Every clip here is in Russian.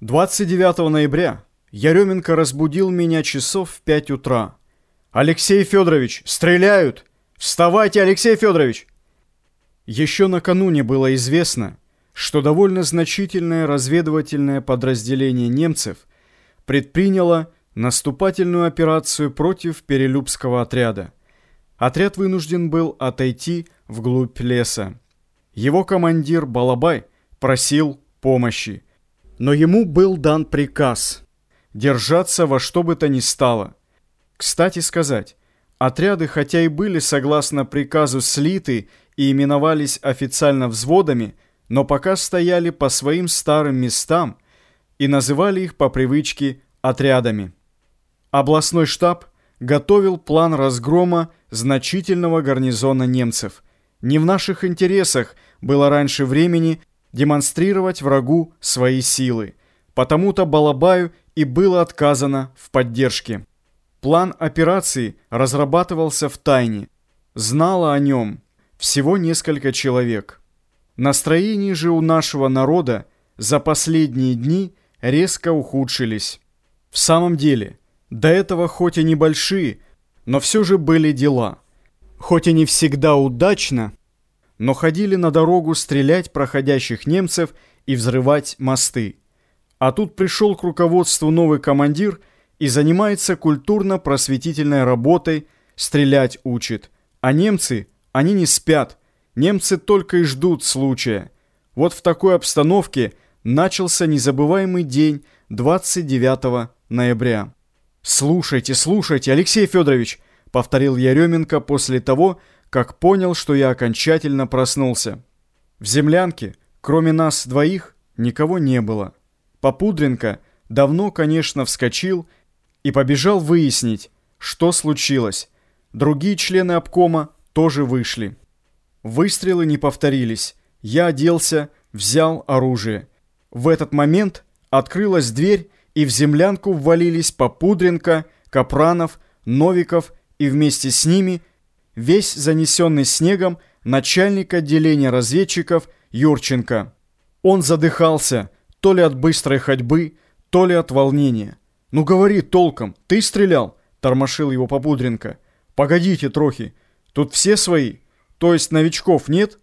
29 ноября Яременко разбудил меня часов в 5 утра. «Алексей Федорович, стреляют! Вставайте, Алексей Федорович!» Еще накануне было известно, что довольно значительное разведывательное подразделение немцев предприняло наступательную операцию против Перелюбского отряда. Отряд вынужден был отойти вглубь леса. Его командир Балабай просил помощи но ему был дан приказ держаться во что бы то ни стало. Кстати сказать, отряды, хотя и были согласно приказу слиты и именовались официально взводами, но пока стояли по своим старым местам и называли их по привычке отрядами. Областной штаб готовил план разгрома значительного гарнизона немцев. Не в наших интересах было раньше времени демонстрировать врагу свои силы. Потому-то Балабаю и было отказано в поддержке. План операции разрабатывался в тайне. Знало о нем всего несколько человек. Настроения же у нашего народа за последние дни резко ухудшились. В самом деле, до этого хоть и небольшие, но все же были дела. Хоть и не всегда удачно, но ходили на дорогу стрелять проходящих немцев и взрывать мосты. А тут пришел к руководству новый командир и занимается культурно-просветительной работой, стрелять учит. А немцы, они не спят, немцы только и ждут случая. Вот в такой обстановке начался незабываемый день 29 ноября. «Слушайте, слушайте, Алексей Федорович!» — повторил Яременко после того, как понял, что я окончательно проснулся. В землянке, кроме нас двоих, никого не было. Попудренко давно, конечно, вскочил и побежал выяснить, что случилось. Другие члены обкома тоже вышли. Выстрелы не повторились. Я оделся, взял оружие. В этот момент открылась дверь, и в землянку ввалились Попудренко, Капранов, Новиков и вместе с ними – весь занесенный снегом начальник отделения разведчиков Юрченко. Он задыхался то ли от быстрой ходьбы, то ли от волнения. «Ну говори толком, ты стрелял?» – тормошил его Попудренко. «Погодите трохи, тут все свои, то есть новичков нет?»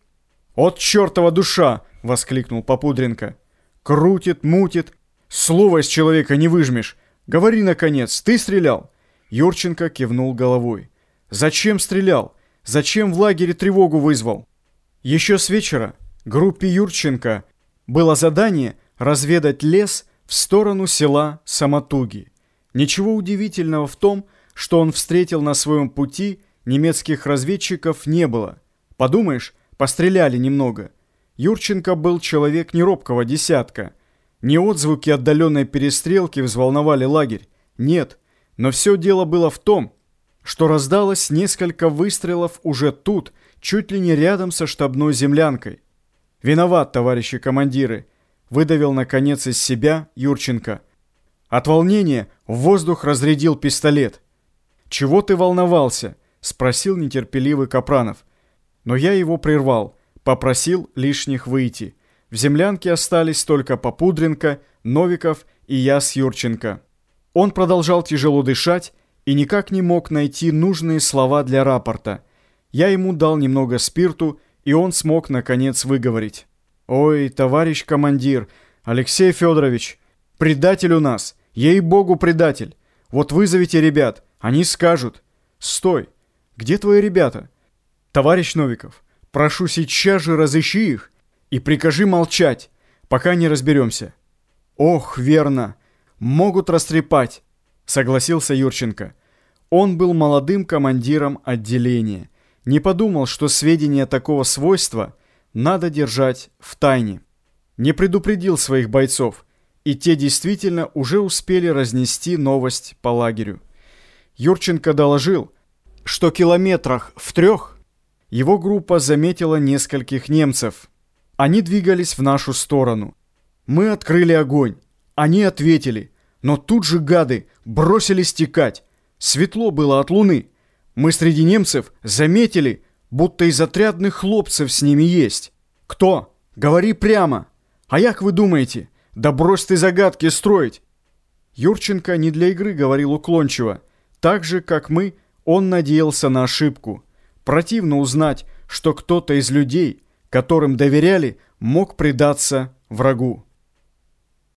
«От чертова душа!» – воскликнул Попудренко. «Крутит, мутит, слово из человека не выжмешь. Говори, наконец, ты стрелял?» Юрченко кивнул головой. Зачем стрелял? Зачем в лагере тревогу вызвал? Еще с вечера группе Юрченко было задание разведать лес в сторону села Самотуги. Ничего удивительного в том, что он встретил на своем пути немецких разведчиков не было. Подумаешь, постреляли немного. Юрченко был человек неробкого десятка. Не отзвуки отдаленной перестрелки взволновали лагерь. Нет, но все дело было в том, что раздалось несколько выстрелов уже тут, чуть ли не рядом со штабной землянкой. «Виноват, товарищи командиры», — выдавил наконец из себя Юрченко. От волнения в воздух разрядил пистолет. «Чего ты волновался?» — спросил нетерпеливый Капранов. Но я его прервал, попросил лишних выйти. В землянке остались только Попудренко, Новиков и я с Юрченко. Он продолжал тяжело дышать, и никак не мог найти нужные слова для рапорта. Я ему дал немного спирту, и он смог, наконец, выговорить. «Ой, товарищ командир, Алексей Федорович, предатель у нас, ей-богу, предатель. Вот вызовите ребят, они скажут. Стой, где твои ребята? Товарищ Новиков, прошу сейчас же разыщи их и прикажи молчать, пока не разберемся». «Ох, верно, могут растрепать» согласился Юрченко. Он был молодым командиром отделения. Не подумал, что сведения такого свойства надо держать в тайне. Не предупредил своих бойцов, и те действительно уже успели разнести новость по лагерю. Юрченко доложил, что километрах в трех его группа заметила нескольких немцев. Они двигались в нашу сторону. Мы открыли огонь. Они ответили – но тут же гады бросились текать. Светло было от луны. Мы среди немцев заметили, будто из отрядных хлопцев с ними есть. Кто? Говори прямо. А як вы думаете, Да брось ты загадки строить!» Юрченко не для игры говорил уклончиво. Так же, как мы, он надеялся на ошибку. Противно узнать, что кто-то из людей, которым доверяли, мог предаться врагу.